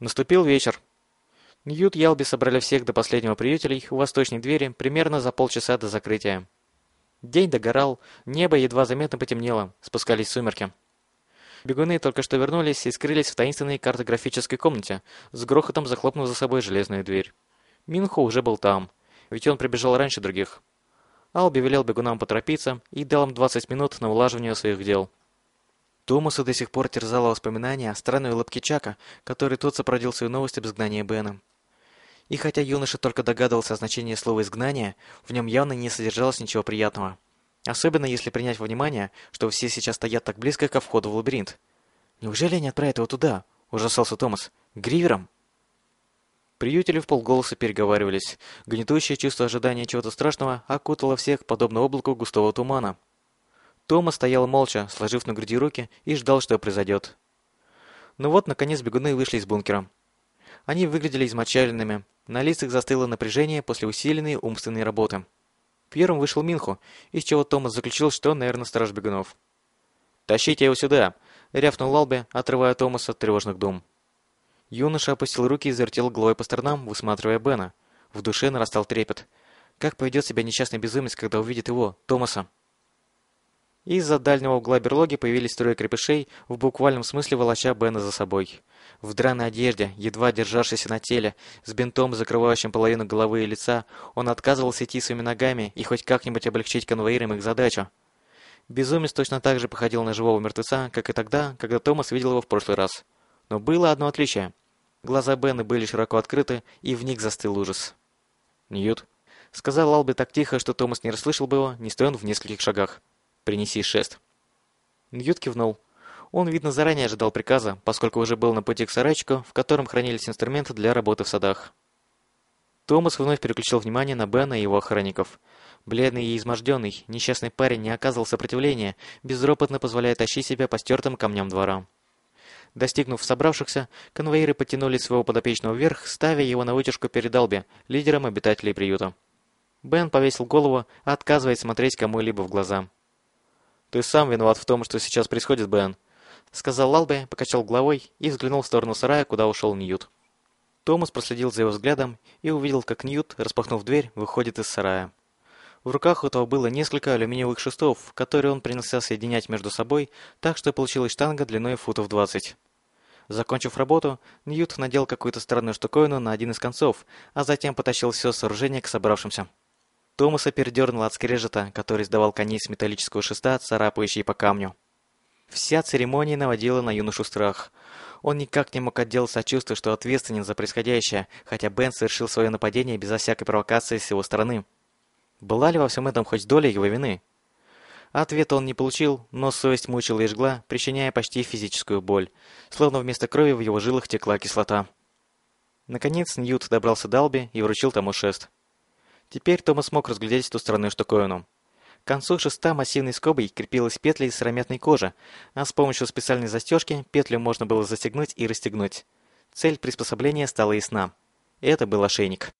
Наступил вечер. Ньют и Ялби собрали всех до последнего приютелей у восточной двери примерно за полчаса до закрытия. День догорал, небо едва заметно потемнело, спускались сумерки. Бегуны только что вернулись и скрылись в таинственной картографической комнате, с грохотом захлопнув за собой железную дверь. Минхо уже был там, ведь он прибежал раньше других. Алби велел бегунам поторопиться и дал им 20 минут на улаживание своих дел. Томаса до сих пор терзало воспоминание о странной улыбке Чака, который тот сопроводил свою новость об изгнании Бена. И хотя юноша только догадывался о значении слова «изгнание», в нем явно не содержалось ничего приятного. Особенно если принять во внимание, что все сейчас стоят так близко ко входу в лабиринт. «Неужели они отправят его туда?» – ужасался Томас. «Гривером?» Приютели в полголоса переговаривались. Гнетущее чувство ожидания чего-то страшного окутало всех, подобно облаку густого тумана. Тома стоял молча, сложив на груди руки, и ждал, что произойдет. Ну вот, наконец, бегуны вышли из бункера. Они выглядели измочаленными, на лицах застыло напряжение после усиленной умственной работы. Первым вышел Минху, из чего Томас заключил, что наверное, страж бегунов. «Тащите его сюда!» — рявкнул Лалби, отрывая Томаса от тревожных дум. Юноша опустил руки и завертел головой по сторонам, высматривая Бена. В душе нарастал трепет. Как поведет себя несчастный безумец, когда увидит его, Томаса? Из-за дальнего угла берлоги появились трое крепышей, в буквальном смысле волоча Бена за собой. В драной одежде, едва державшейся на теле, с бинтом, закрывающим половину головы и лица, он отказывался идти своими ногами и хоть как-нибудь облегчить конвоирам их задачу. Безумец точно так же походил на живого мертвеца, как и тогда, когда Томас видел его в прошлый раз. Но было одно отличие. Глаза Бена были широко открыты, и в них застыл ужас. «Ньют», — сказал Алби так тихо, что Томас не расслышал бы его, не стоя он в нескольких шагах. Принеси шест». Ньют кивнул. Он, видно, заранее ожидал приказа, поскольку уже был на пути к сарайчику, в котором хранились инструменты для работы в садах. Томас вновь переключил внимание на Бена и его охранников. Бледный и изможденный, несчастный парень не оказывал сопротивления, безропотно позволяя тащить себя по стертым камням двора. Достигнув собравшихся, конвоиры потянули своего подопечного вверх, ставя его на вытяжку перед Алби, лидером обитателей приюта. Бен повесил голову, отказываясь смотреть кому-либо в глаза. «Ты сам виноват в том, что сейчас происходит, Бен», — сказал Лалбе, покачал головой и взглянул в сторону сарая, куда ушел Ньют. Томас проследил за его взглядом и увидел, как Ньют, распахнув дверь, выходит из сарая. В руках у того было несколько алюминиевых шестов, которые он принялся соединять между собой, так что получилась штанга длиной футов 20. Закончив работу, Ньют надел какую-то странную штуковину на один из концов, а затем потащил все сооружение к собравшимся. Томаса передернуло от скрежета, который издавал конец металлического шеста, царапающий по камню. Вся церемония наводила на юношу страх. Он никак не мог отделаться от чувства, что ответственен за происходящее, хотя Бен совершил свое нападение безо всякой провокации с его стороны. Была ли во всем этом хоть доля его вины? Ответа он не получил, но совесть мучила и жгла, причиняя почти физическую боль, словно вместо крови в его жилах текла кислота. Наконец Ньют добрался до Алби и вручил тому шест. Теперь Томас смог разглядеть ту странную штуковину. К концу шеста массивной скобой крепилась петля из сыромятной кожи, а с помощью специальной застежки петлю можно было застегнуть и расстегнуть. Цель приспособления стала ясна. Это был ошейник.